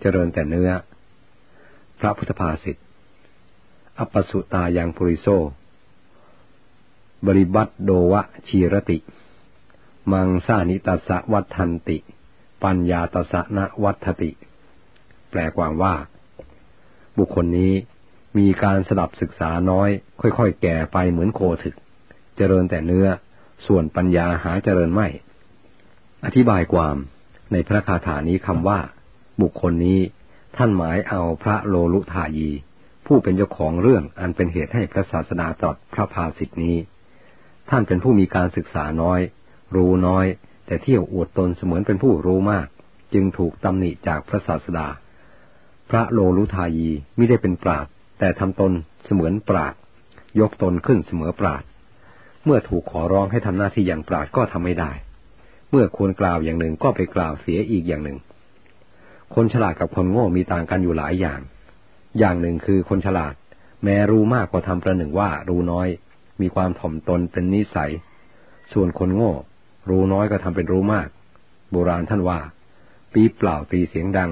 เจริญแต่เนื้อ พระพุทธภาษิตอปสุตายังปุริโซ บริบัตโดวะชีรติ มังสานิตัสวัฏันติ ปัญญาตสะนะวัฏติ แปลความว่า บุคคลนี้มีการสดับศึกษาน้อย ค่อยๆ แก่ไปเหมือนโคถึก เจริญแต่เนื้อ ส่วนปัญญาหาเจริญไม่ อธิบายความในพระคาถานี้คำว่า บุคคลนี้ท่านหมายเอาพระโลลุทายี ผู้เป็นเจ้าของเรื่องอันเป็นเหตุให้พระศาสดาตรัสพระภาสิทธินี้ ท่านเป็นผู้มีการศึกษาน้อย รู้น้อย แต่เที่ยวอวดตนเสมือนเป็นผู้รู้มาก จึงถูกตำหนิจากพระศาสดา พระโลลุทายีไม่ได้เป็นปราดแต่ทำตนเสมือนปราดยกตนขึ้นเสมอปราดเมื่อถูกขอร้องให้ทำหน้าที่อย่างปราดก็ทำไม่ได้ เมื่อควรกล่าวอย่างหนึ่งก็ไปกล่าวเสียอีกอย่างหนึ่ง คนฉลาดกับคนโง่มีต่างกันอยู่หลายอย่าง อย่างหนึ่งคือคนฉลาด แม้รู้มากก็ทำประหนึ่งว่ารู้น้อย มีความถ่อมตนเป็นนิสัย ส่วนคนโง่ รู้น้อยก็ทำเป็นรู้มาก โบราณท่านว่า ปี๊บเปล่าตีเสียงดัง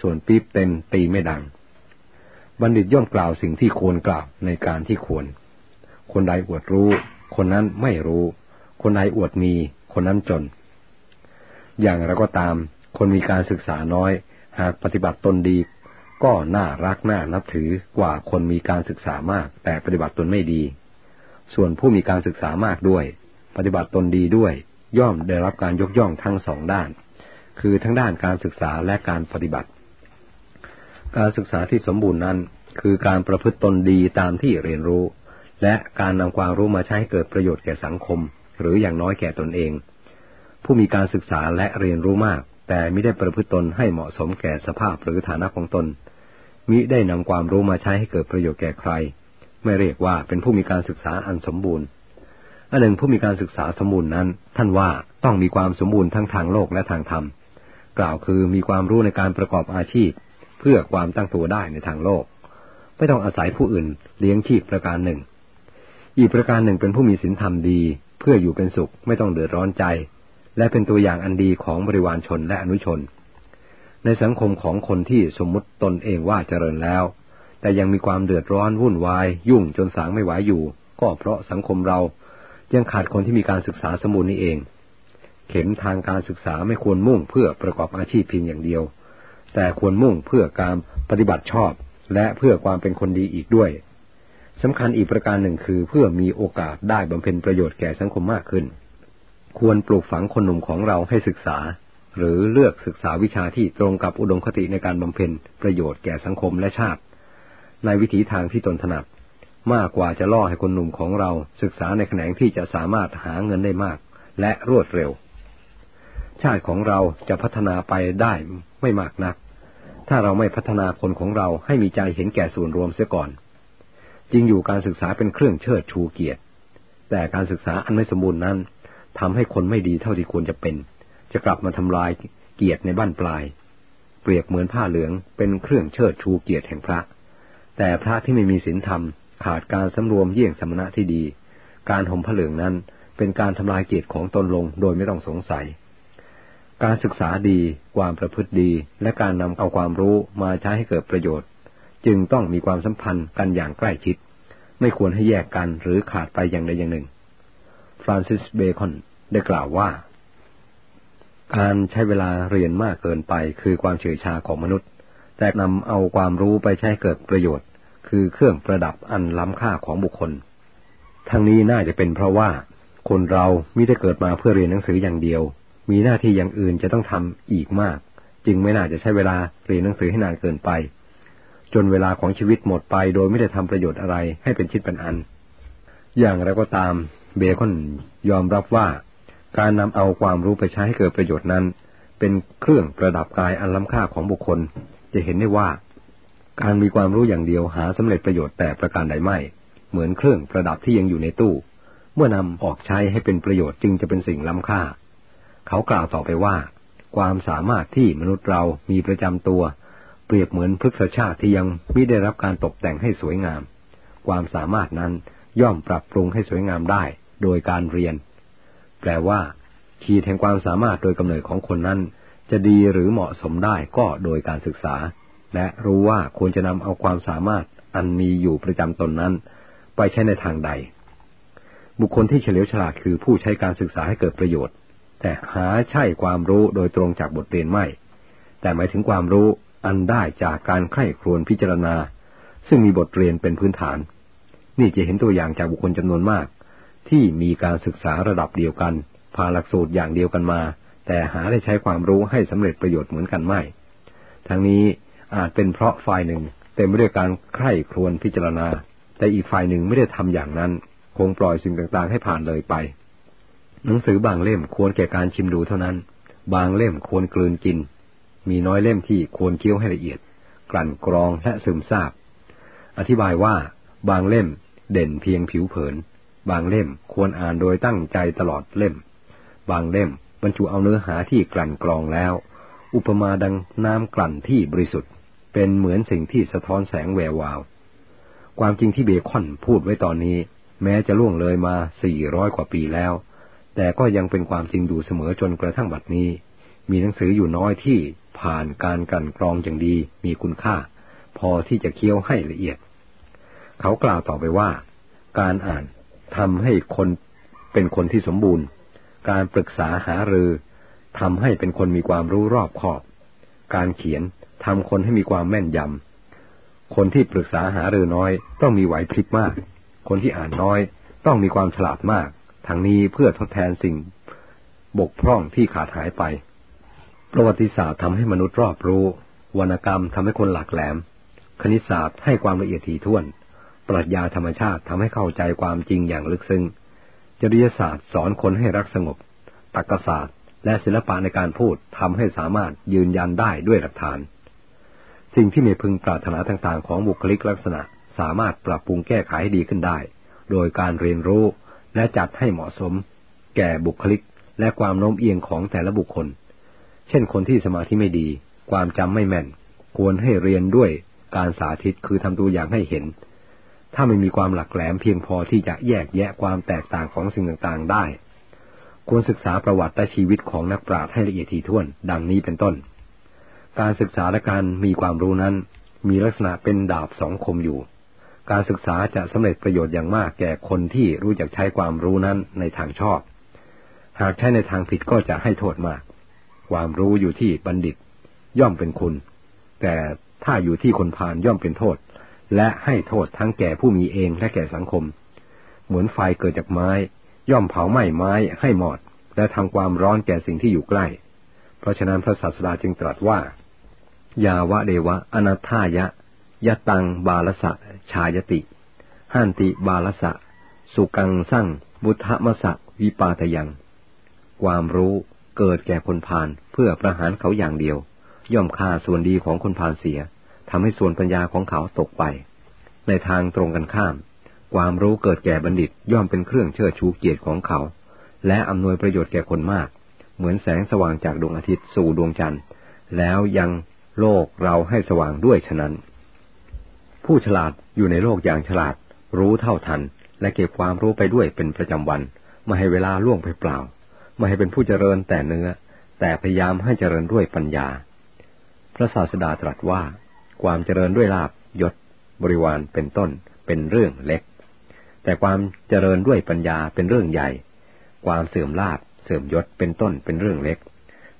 ส่วนปี๊บเต็มตีไม่ดัง บัณฑิตย่อมกล่าวสิ่งที่ควรกล่าวในการที่ควร คนใดอวดรู้ คนนั้นไม่รู้ คนใดอวดมี คนนั้นจน อย่างไรก็ตาม คนมีการศึกษาน้อย หากปฏิบัติตนดี ก็น่ารักน่านับถือกว่าคนมีการศึกษามาก แต่ปฏิบัติตนไม่ดี ส่วนผู้มีการศึกษามากด้วย ปฏิบัติตนดีด้วย ย่อมได้รับการยกย่องทั้งสองด้าน คือทั้งด้านการศึกษาและการปฏิบัติ การศึกษาที่สมบูรณ์นั้น คือการประพฤติตนดีตามที่เรียนรู้ และการนำความรู้มาใช้ให้เกิดประโยชน์แก่สังคม หรืออย่างน้อยแก่ตนเองผู้มีการศึกษาและเรียนรู้มาก แต่ไม่ได้ประพฤติตนให้เหมาะสมแก่สภาพหรือฐานะของตน มิได้นำความรู้มาใช้ให้เกิดประโยชน์แก่ใคร ไม่เรียกว่าเป็นผู้มีการศึกษาอันสมบูรณ์อันหนึ่งผู้มีการศึกษาสมบูรณ์นั้น ท่านว่าต้องมีความสมบูรณ์ทั้งทางโลกและทางธรรม กล่าวคือมีความรู้ในการประกอบอาชีพ เพื่อความตั้งตัวได้ในทางโลก ไม่ต้องอาศัยผู้อื่นเลี้ยงชีพประการหนึ่ง อีกประการหนึ่งเป็นผู้มีศีลธรรมดี เพื่ออยู่เป็นสุขไม่ต้องเดือดร้อนใจ และเป็นตัวอย่างอันดีของบริวารชนและอนุชน ในสังคมของคนที่สมมุติตนเองว่าเจริญแล้ว แต่ยังมีความเดือดร้อนวุ่นวาย ยุ่งจนสางไม่ไหวอยู่ ก็เพราะสังคมเรายังขาดคนที่มีการศึกษาสมบูรณ์นี้เอง เข็มทางการศึกษาไม่ควรมุ่งเพื่อประกอบอาชีพเพียงอย่างเดียว แต่ควรมุ่งเพื่อการปฏิบัติชอบ และเพื่อความเป็นคนดีอีกด้วยสำคัญอีกประการหนึ่งคือเพื่อมีโอกาสได้บำเพ็ญประโยชน์แก่สังคมมากขึ้น ควรปลูกฝังคนหนุ่มของเราให้ศึกษา หรือเลือกศึกษาวิชาที่ตรงกับอุดมคติในการบำเพ็ญประโยชน์แก่สังคมและชาติ ในวิถีทางที่ตนถนัด มากกว่าจะล่อให้คนหนุ่มของเราศึกษาในแขนงที่จะสามารถหาเงินได้มาก และรวดเร็ว ชาติของเราจะพัฒนาไปได้ไม่มากนัก ถ้าเราไม่พัฒนาคนของเราให้มีใจเห็นแก่ส่วนรวมเสียก่อนจริงอยู่การศึกษาเป็นเครื่องเชิดชูเกียรติ แต่การศึกษาอันไม่สมบูรณ์นั้น ทำให้คนไม่ดีเท่าที่ควรจะเป็น จะกลับมาทำลายเกียรติในบ้านปลาย เปรียบเหมือนผ้าเหลืองเป็นเครื่องเชิดชูเกียรติแห่งพระ แต่พระที่ไม่มีศีลธรรม ขาดการสำรวมเยี่ยงสมณะที่ดี การห่มผ้าเหลืองนั้นเป็นการทำลายเกียรติของตนลงโดยไม่ต้องสงสัย การศึกษาดี ความประพฤติดี และการนำเอาความรู้มาใช้ให้เกิดประโยชน์ จึงต้องมีความสัมพันธ์กันอย่างใกล้ชิด ไม่ควรให้แยกกันหรือขาดไปอย่างใดอย่างหนึ่ง ฟรานซิสเบคอนได้กล่าวว่า การใช้เวลาเรียนมากเกินไปคือความเฉยชาของมนุษย์ แต่นำเอาความรู้ไปใช้เกิดประโยชน์ คือเครื่องประดับอันล้ำค่าของบุคคล ทั้งนี้น่าจะเป็นเพราะว่า คนเราไม่ได้เกิดมาเพื่อเรียนหนังสืออย่างเดียว มีหน้าที่อย่างอื่นจะต้องทำอีกมาก จึงไม่น่าจะใช้เวลาเรียนหนังสือให้นานเกินไป จนเวลาของชีวิตหมดไปโดยไม่ได้ทำประโยชน์อะไรให้เป็นชิดเป็นอัน อย่างไรก็ตาม เบคอนยอมรับว่า การนำเอาความรู้ไปใช้ให้เกิดประโยชน์นั้น เป็นเครื่องประดับกายอันล้ำค่าของบุคคล จะเห็นได้ว่า การมีความรู้อย่างเดียวหาสำเร็จประโยชน์แต่ประการใดไม่ เหมือนเครื่องประดับที่ยังอยู่ในตู้ เมื่อนำออกใช้ให้เป็นประโยชน์จึงจะเป็นสิ่งล้ำค่า เขากล่าวต่อไปว่า ความสามารถที่มนุษย์เรามีประจำตัว เปรียบเหมือนพฤกษชาติที่ยังไม่ได้รับการตกแต่งให้สวยงาม ความสามารถนั้นย่อมปรับปรุงให้สวยงามได้ โดยการเรียน แปลว่า ขีดแห่งความสามารถโดยกำเนิดของคนนั้น จะดีหรือเหมาะสมได้ก็โดยการศึกษา และรู้ว่าควรจะนำเอาความสามารถอันมีอยู่ประจำตนนั้น ไปใช้ในทางใด บุคคลที่เฉลียวฉลาดคือผู้ใช้การศึกษาให้เกิดประโยชน์ แต่หาใช่ความรู้โดยตรงจากบทเรียนไม่ แต่หมายถึงความรู้อันได้จากการใคร่ครวญพิจารณา ซึ่งมีบทเรียนเป็นพื้นฐาน นี่จะเห็นตัวอย่างจากบุคคลจำนวนมาก ที่มีการศึกษาระดับเดียวกัน ผ่านหลักสูตรอย่างเดียวกันมา แต่หาได้ใช้ความรู้ให้สำเร็จประโยชน์เหมือนกันไม่ ทั้งนี้อาจเป็นเพราะฝ่ายหนึ่งเต็มไปด้วยการใคร่ครวญพิจารณา แต่อีกฝ่ายหนึ่งไม่ได้ทำอย่างนั้น คงปล่อยสิ่งต่างๆ ให้ผ่านเลยไป หนังสือบางเล่มควรแก่การชิมดูเท่านั้น บางเล่มควรกลืนกิน มีน้อยเล่มที่ควรเคี้ยวให้ละเอียด กลั่นกรองและซึมซาบ อธิบายว่าบางเล่มเด่นเพียงผิวเผิน บางเล่มควรอ่านโดยตั้งใจตลอดเล่ม บางเล่มบรรจุเอาเนื้อหาที่กลั่นกรองแล้ว อุปมาดังน้ำกลั่นที่บริสุทธิ์ เป็นเหมือนสิ่งที่สะท้อนแสงแวววาว ความจริงที่เบคอนพูดไว้ตอนนี้ แม้จะล่วงเลยมาสี่ร้อยกว่าปีแล้ว แต่ก็ยังเป็นความจริงอยู่เสมอจนกระทั่งบัดนี้ มีหนังสืออยู่น้อยที่ผ่านการกลั่นกรองอย่างดีมีคุณค่า พอที่จะเคี้ยวให้ละเอียด เขากล่าวต่อไปว่า การอ่าน ทำให้คนเป็นคนที่สมบูรณ์ การปรึกษาหารือทำให้เป็นคนมีความรู้รอบคอบ การเขียนทำคนให้มีความแม่นยำ คนที่ปรึกษาหารือน้อย ต้องมีไหวพริบมาก คนที่อ่านน้อย ต้องมีความฉลาดมาก ทั้งนี้เพื่อทดแทนสิ่ง บกพร่องที่ขาดหายไป ประวัติศาสตร์ทำให้มนุษย์รอบรู้ วรรณกรรมทำให้คนหลักแหลม คณิตศาสตร์ให้ความละเอียดถี่ถ้วน ปรัชญาธรรมชาติทำให้เข้าใจความจริงอย่างลึกซึ้ง จริยศาสตร์สอนคนให้รักสงบ ตรรกศาสตร์ และศิลปะในการพูดทำให้สามารถยืนยันได้ด้วยหลักฐาน สิ่งที่ไม่พึงปรารถนาต่างๆ ของบุคลิกลักษณะ สามารถปรับปรุงแก้ไขให้ดีขึ้นได้ โดยการเรียนรู้และจัดให้เหมาะสม แก่บุคลิกและความโน้มเอียงของแต่ละบุคคล เช่นคนที่สมาธิไม่ดี ความจำไม่แม่น ควรให้เรียนด้วยการสาธิตคือทำตัวอย่างให้เห็น ถ้าไม่มีความหลักแหลมเพียงพอที่จะแยกแยะความแตกต่างของสิ่งต่างๆได้ ควรศึกษาประวัติและชีวิตของนักปราชญ์ให้ละเอียดถี่ถ้วน ดังนี้เป็นต้น การศึกษาและการมีความรู้นั้น มีลักษณะเป็นดาบสองคมอยู่ การศึกษาจะสำเร็จประโยชน์อย่างมากแก่คนที่รู้จักใช้ความรู้นั้นในทางชอบ หากใช้ในทางผิดก็จะให้โทษมาก ความรู้อยู่ที่บัณฑิต ย่อมเป็นคุณ แต่ถ้าอยู่ที่คนพาลย่อมเป็นโทษ และให้โทษทั้งแก่ผู้มีเองและแก่สังคม เหมือนไฟเกิดจากไม้ ย่อมเผาไหม้ไม้ให้หมดและทำความร้อนแก่สิ่งที่อยู่ใกล้ เพราะฉะนั้นพระศาสดาจึงตรัสว่า ยาวะเดวะอนาทายะยะตังบาลสะชายติ หันติบาลสะ สุกังสั่งบุทธมสะวิปาทยัง ความรู้เกิดแก่คนพาลเพื่อประหารเขาอย่างเดียว ย่อมฆ่าส่วนดีของคนพาลเสีย ทำให้ส่วนปัญญาของเขาตกไป ในทางตรงกันข้าม ความรู้เกิดแก่บัณฑิตย่อมเป็นเครื่องเชิดชูเกียรติของเขา และอำนวยประโยชน์แก่คนมาก เหมือนแสงสว่างจากดวงอาทิตย์สู่ดวงจันทร์ แล้วยังโลกเราให้สว่างด้วยฉะนั้น ผู้ฉลาดอยู่ในโลกอย่างฉลาด รู้เท่าทัน และเก็บความรู้ไปด้วยเป็นประจำวันไม่ให้เวลาล่วงไปเปล่าไม่ให้เป็นผู้เจริญแต่เนื้อ แต่พยายามให้เจริญด้วยปัญญา พระศาสดาตรัสว่า ความเจริญด้วยลาบยศบริวารเป็นต้นเป็นเรื่องเล็ก แต่ความเจริญด้วยปัญญาเป็นเรื่องใหญ่ ความเสื่อมลาบเสื่อมยศเป็นต้นเป็นเรื่องเล็ก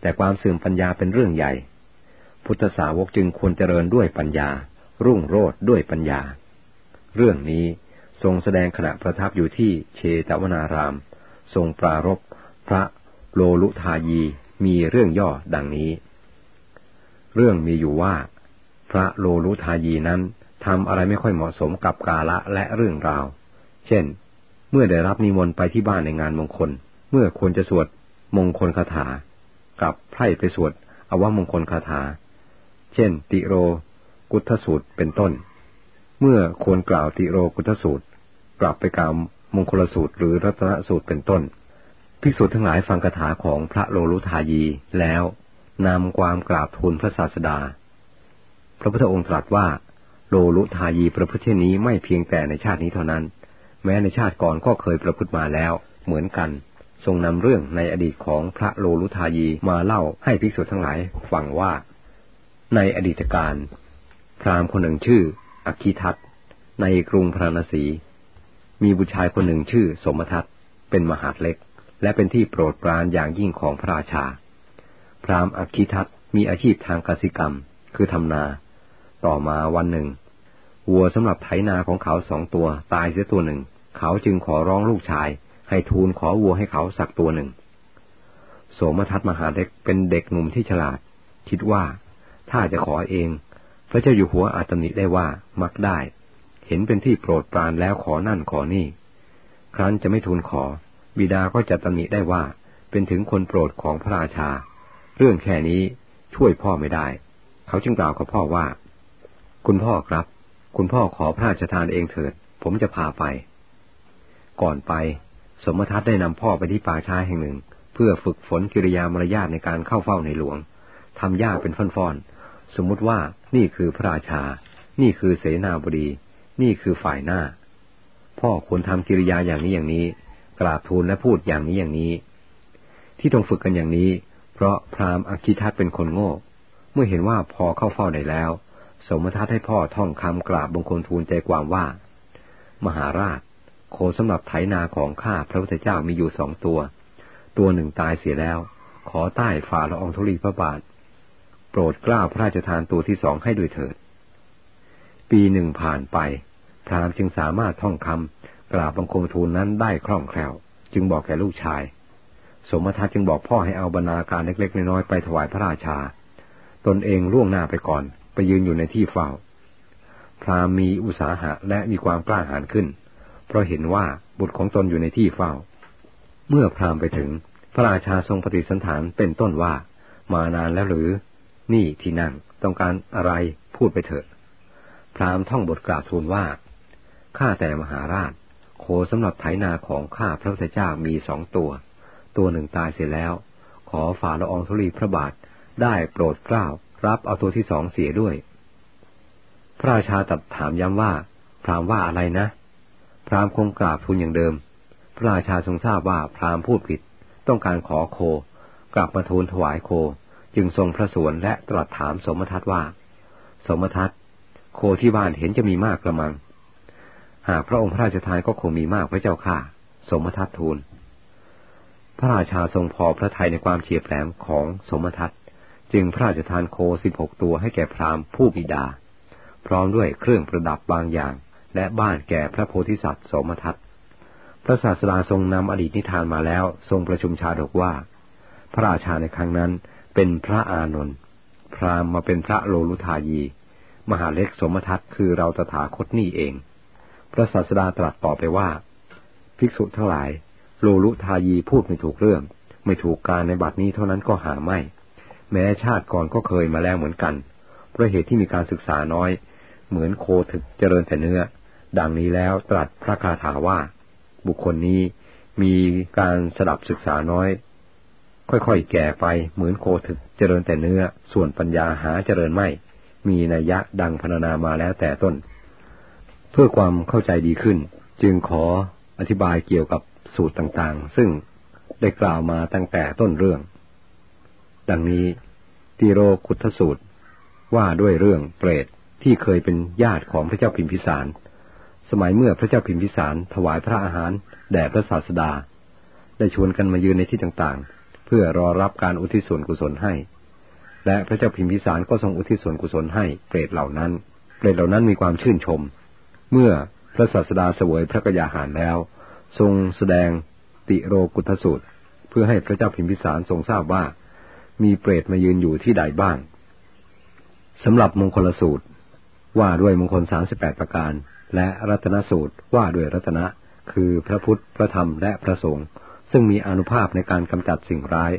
แต่ความเสื่อมปัญญาเป็นเรื่องใหญ่ พุทธสาวกจึงควรเจริญด้วยปัญญา รุ่งโรดด้วยปัญญา เรื่องนี้ทรงแสดงขณะประทับอยู่ที่เชตวนาราม ทรงปรารบพระโลลุทายีมีเรื่องย่อดังนี้ เรื่องมีอยู่ว่า ระโลลุทายีนั้นทำอะไรไม่ค่อยเหมาะสมกับกาละและเรื่องราว เช่น เมื่อได้รับนิมนต์ไปที่บ้านในงานมงคล เมื่อควรจะสวดมงคลคาถา กับไพร่ไปสวดอวมงคลคาถา เช่น ติโร กุทสูตรเป็นต้น เมื่อควรกล่าวติโรกุทสูตร กลับไปกล่าวมงคลสูตรหรือรัตนสูตรเป็นต้น ภิกษุทั้งหลายฟังคาถาของพระโลลุทายีแล้วนำความกราบทูลพระศาสดา พระพุทธองค์ตรัสว่าโลลุทายีประพฤติเช่นนี้ไม่เพียงแต่ในชาตินี้เท่านั้น แม้ในชาติก่อนก็เคยประพฤติมาแล้ว เหมือนกัน ทรงนำเรื่องในอดีตของพระโลลุทายีมาเล่าให้ภิกษุทั้งหลายฟังว่า ในอดีตการ พราหมณ์คนหนึ่งชื่ออคิทัตในกรุงพราณสีมีบุตรชายคนหนึ่งชื่อ สมทัตเป็นมหาดเล็ก และเป็นที่โปรดปรานอย่างยิ่งของพระราชา พราหมณ์อคิทัตมีอาชีพทางกสิกรรม คือทำนา ต่อมาวันหนึ่ง วัวสำหรับไถนาของเขาสองตัวตายเสียตัวหนึ่ง เขาจึงขอร้องลูกชาย ให้ทูลขอวัวให้เขาสักตัวหนึ่ง โสมทัตมหาเล็กเป็นเด็กหนุ่มที่ฉลาด คิดว่าถ้าจะขอเอง พระเจ้าอยู่หัวอาจตำหนิได้ว่ามักได้ เห็นเป็นที่โปรดปรานแล้วขอนั่นขอนี่ ครั้นจะไม่ทูลขอ บิดาก็จะตำหนิได้ว่า เป็นถึงคนโปรดของพระราชา เรื่องแค่นี้ช่วยพ่อไม่ได้ เขาจึงกล่าวกับพ่อว่า คุณพ่อครับ คุณพ่อขอพระราชทานเองเถิด ผมจะพาไป ก่อนไป สมทัตได้นำพ่อไปที่ป่าช้าแห่งหนึ่ง เพื่อฝึกฝนกิริยามารยาทในการเข้าเฝ้าในหลวงทำยากเป็นฟ่อนๆ สมมุติว่านี่คือพระราชา นี่คือเสนาบดี นี่คือฝ่ายหน้า พ่อควรทำกิริยาอย่างนี้อย่างนี้ กราบทูลและพูดอย่างนี้อย่างนี้ ที่ต้องฝึกกันอย่างนี้ เพราะพราหมณ์อคิทัตเป็นคนโง่ เมื่อเห็นว่าพอเข้าเฝ้าได้แล้ว สมทัตให้พ่อท่องคำกราบบังคลทูลใจความว่า มหาราช โคสำหรับไถนาของข้าพระพุทธเจ้ามีอยู่สองตัว ตัวหนึ่งตายเสียแล้ว ขอใต้ฝ่าละองธุลีพระบาท โปรดกล้าพระราชทานตัวที่สองให้ด้วยเถิด ปีหนึ่งผ่านไป พรามจึงสามารถท่องคำกราบบังคมทูลนั้นได้คล่องแคล่ว จึงบอกแก่ลูกชาย สมทัตจึงบอกพ่อให้เอาบรรณาการเล็กๆน้อยๆไปถวายพระราชา ตนเองล่วงหน้าไปก่อน ไปยืนอยู่ในที่เฝ้า พรามมีอุตสาหะและมีความกล้าหาญขึ้น เพราะเห็นว่าบุตรของตนอยู่ในที่เฝ้า เมื่อพรามไปถึง พระราชาทรงปฏิสันฐานเป็นต้นว่า มานานแล้วหรือ นี่ที่นั่งต้องการอะไรพูดไปเถอะพรามท่องบทกราบทูลว่า ข้าแต่มหาราช โคสำหรับไถนาของข้าพระพุทธเจ้ามีสองตัว ตัวหนึ่งตายเสียแล้ว ขอฝ่าละอองธุลีพระบาทได้โปรดเกล้า รับเอาตัวที่สองเสียด้วย พระราชาตัดถามย้ำว่า พรามว่าอะไรนะ พรามคงกราบทูลอย่างเดิม พระราชาทรงทราบว่าพรามพูดผิด ต้องการขอโค กลับมาทูลถวายโค จึงทรงพระสวนและตรัสถามสมทัตว่า สมทัตโคที่บ้านเห็นจะมีมากกระมัง หากพระองค์พระราชทานก็คงมีมากพระเจ้าค่ะ สมทัตทูลพระราชาทรงพอพระทัยในความเฉียบแหลมของสมทัต จึงพระราชทานโคสิบหกตัวให้แก่พราหมณ์ผู้บิดา พร้อมด้วยเครื่องประดับบางอย่าง และบ้านแก่พระโพธิสัตว์สมทัตพระศาสดาทรงนำอดีตนิทานมาแล้ว ทรงประชุมชาดกว่า พระราชาในครั้งนั้นเป็นพระอานนท์พราหมณ์มาเป็นพระโลลุทายี มหาเล็กสมทัตคือเราตถาคตนี่เอง พระศาสดาตรัสต่อไปว่า ภิกษุทั้งหลาย โลลุทายีพูดไม่ถูกเรื่อง ไม่ถูกการในบัดนี้เท่านั้นก็หาไม่ แม้ชาติก่อนก็เคยมาแล้วเหมือนกัน เพราะเหตุที่มีการศึกษาน้อย เหมือนโคถึกเจริญแต่เนื้อ ดังนี้แล้วตรัสพระคาถาว่า บุคคลนี้มีการสดับศึกษาน้อย ค่อยๆแก่ไปเหมือนโคถึกเจริญแต่เนื้อ ส่วนปัญญาหาเจริญไม่ มีนัยยะดังพรรณนามาแล้วแต่ต้น เพื่อความเข้าใจดีขึ้น จึงขออธิบายเกี่ยวกับสูตรต่างๆ ซึ่งได้กล่าวมาตั้งแต่ต้นเรื่อง ดังนี้ตีโรกุทสูตร ว่าด้วยเรื่องเปรตที่เคยเป็นญาติของพระเจ้าพิมพิสาร สมัยเมื่อพระเจ้าพิมพิสารถวายพระอาหารแด่พระศาสดา ได้ชวนกันมายืนในที่ต่างๆ เพื่อรอรับการอุทิศส่วนกุศลให้ และพระเจ้าพิมพิสารก็ทรงอุทิศส่วนกุศลให้เปรตเหล่านั้น เปรตเหล่านั้นมีความชื่นชม เมื่อพระศาสดาเสวยพระกยาหารแล้ว ทรงแสดงติโรกุทสูตร เพื่อให้พระเจ้าพิมพิสารทรงทราบว่า มีเปรตมายืนอยู่ที่ใดบ้างสำหรับมงคลสูตร ว่าด้วยมงคลสามสิบแปดประการ และรัตนสูตรว่าด้วยรัตนะ คือพระพุทธ พระธรรมและพระสงฆ์ซึ่งมีอนุภาพในการกำจัดสิ่งร้าย